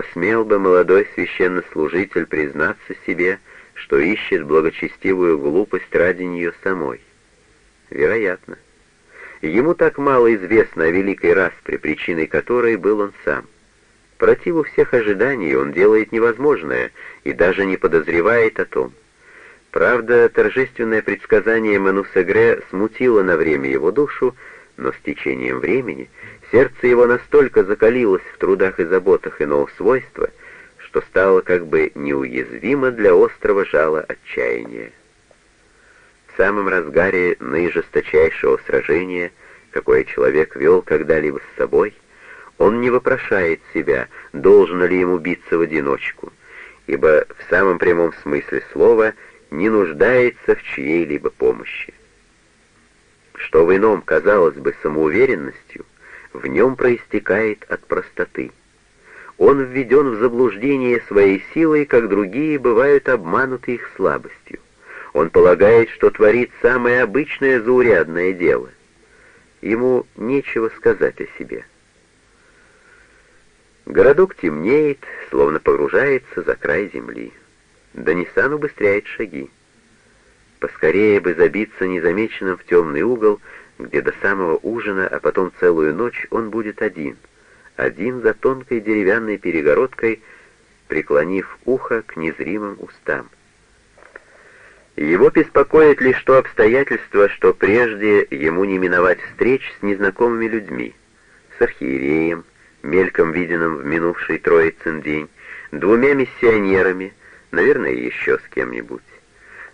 посмел бы молодой священнослужитель признаться себе, что ищет благочестивую глупость ради нее самой? Вероятно. Ему так мало известно о великой распре, причиной которой был он сам. Противу всех ожиданий он делает невозможное и даже не подозревает о том. Правда, торжественное предсказание Манусегре смутило на время его душу, но с течением времени сердце его настолько закалилось в трудах и заботах иного свойства, что стало как бы неуязвимо для острого жала отчаяния в самом разгаре наижесточайшего сражения, какое человек вел когда-либо с собой, он не вопрошает себя, должно ли ему биться в одиночку, ибо в самом прямом смысле слова не нуждается в чьей-либо помощи. Что в ином казалось бы самоуверенностью, в нем проистекает от простоты. Он введен в заблуждение своей силой, как другие бывают обмануты их слабостью. Он полагает, что творит самое обычное заурядное дело. Ему нечего сказать о себе. Городок темнеет, словно погружается за край земли. Данисан убыстряет шаги. Поскорее бы забиться незамеченным в темный угол, где до самого ужина, а потом целую ночь он будет один. Один за тонкой деревянной перегородкой, преклонив ухо к незримым устам. Его беспокоит лишь то обстоятельство, что прежде ему не миновать встреч с незнакомыми людьми, с архиереем, мельком виденным в минувший Троицын день, двумя миссионерами, наверное, еще с кем-нибудь.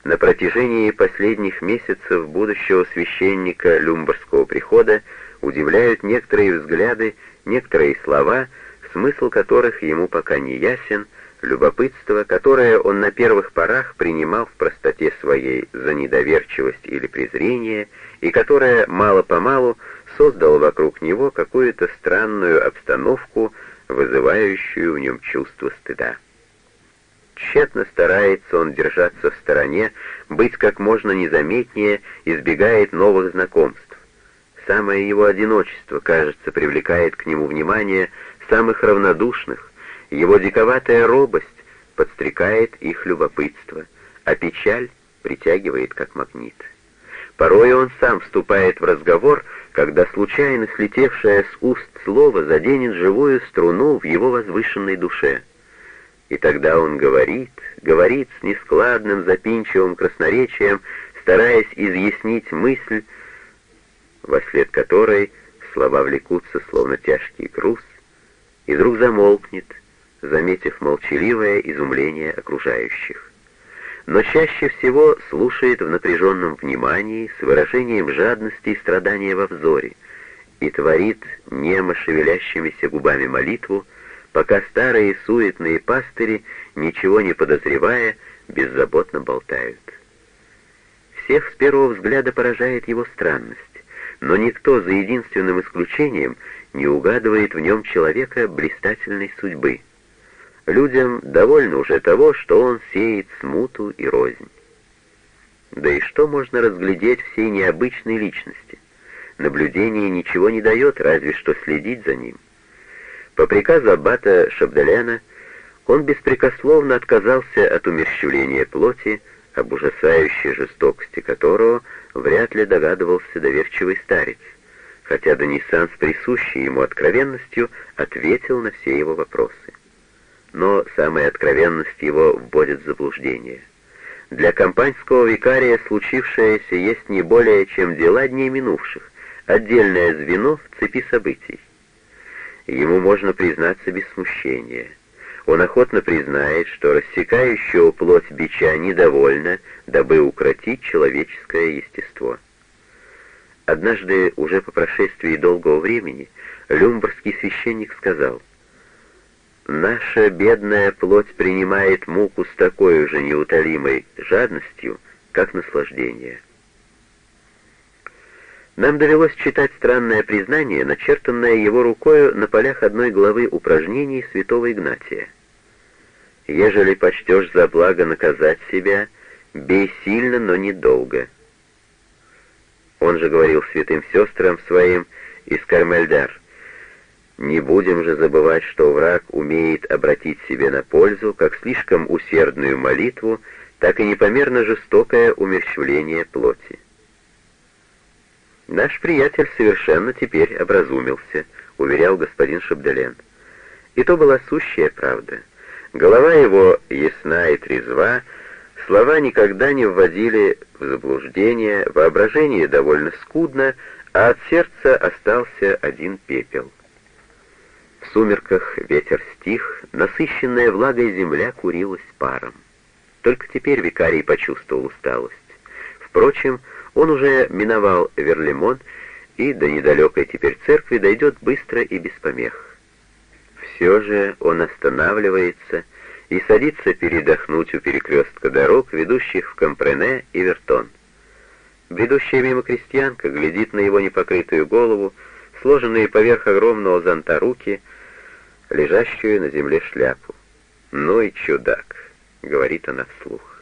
На протяжении последних месяцев будущего священника Люмбарского прихода удивляют некоторые взгляды, некоторые слова, смысл которых ему пока не ясен, Любопытство, которое он на первых порах принимал в простоте своей за недоверчивость или презрение, и которое мало-помалу создало вокруг него какую-то странную обстановку, вызывающую в нем чувство стыда. Тщетно старается он держаться в стороне, быть как можно незаметнее, избегает новых знакомств. Самое его одиночество, кажется, привлекает к нему внимание самых равнодушных, его диковатая робость подстрекает их любопытство, а печаль притягивает как магнит. Порой он сам вступает в разговор, когда случайно слетевшее с уст слово заденет живую струну в его возвышенной душе. И тогда он говорит, говорит с нескладным запинчивым красноречием, стараясь изъяснить мысль, во след которой слова влекутся, словно тяжкий груз, и вдруг замолкнет, заметив молчаливое изумление окружающих. Но чаще всего слушает в напряженном внимании с выражением жадности и страдания во взоре и творит немо шевелящимися губами молитву, пока старые суетные пастыри, ничего не подозревая, беззаботно болтают. Всех с первого взгляда поражает его странность, но никто за единственным исключением не угадывает в нем человека блистательной судьбы — Людям довольно уже того, что он сеет смуту и рознь. Да и что можно разглядеть всей необычной личности? Наблюдение ничего не дает, разве что следить за ним. По приказу аббата Шабдаляна он беспрекословно отказался от умерщвления плоти, об ужасающей жестокости которого вряд ли догадывался доверчивый старец, хотя Данисан с присущей ему откровенностью ответил на все его вопросы но самая откровенность его вводит в заблуждение. Для компаньского викария случившееся есть не более, чем дела дней минувших, отдельное звено в цепи событий. Ему можно признаться без смущения. Он охотно признает, что рассекающего плоть бича недовольно, дабы укротить человеческое естество. Однажды, уже по прошествии долгого времени, люмбургский священник сказал — Наша бедная плоть принимает муку с такой же неутолимой жадностью, как наслаждение. Нам довелось читать странное признание, начертанное его рукою на полях одной главы упражнений святого Игнатия. «Ежели почтешь за благо наказать себя, бей сильно, но недолго». Он же говорил святым сестрам своим из Кармельдар — Не будем же забывать, что враг умеет обратить себе на пользу как слишком усердную молитву, так и непомерно жестокое умерщвление плоти. «Наш приятель совершенно теперь образумился», — уверял господин Шабделен. И то была сущая правда. Голова его ясна и трезва, слова никогда не вводили в заблуждение, воображение довольно скудно, а от сердца остался один пепел. В сумерках ветер стих, насыщенная влагой земля курилась паром. Только теперь викарий почувствовал усталость. Впрочем, он уже миновал Верлемон и до недалекой теперь церкви дойдет быстро и без помех. Все же он останавливается и садится передохнуть у перекрестка дорог, ведущих в Компрене и Вертон. Бредущая мимо крестьянка глядит на его непокрытую голову, сложенные поверх огромного зонта руки, лежащую на земле шляпу. «Ну и чудак», — говорит она вслух.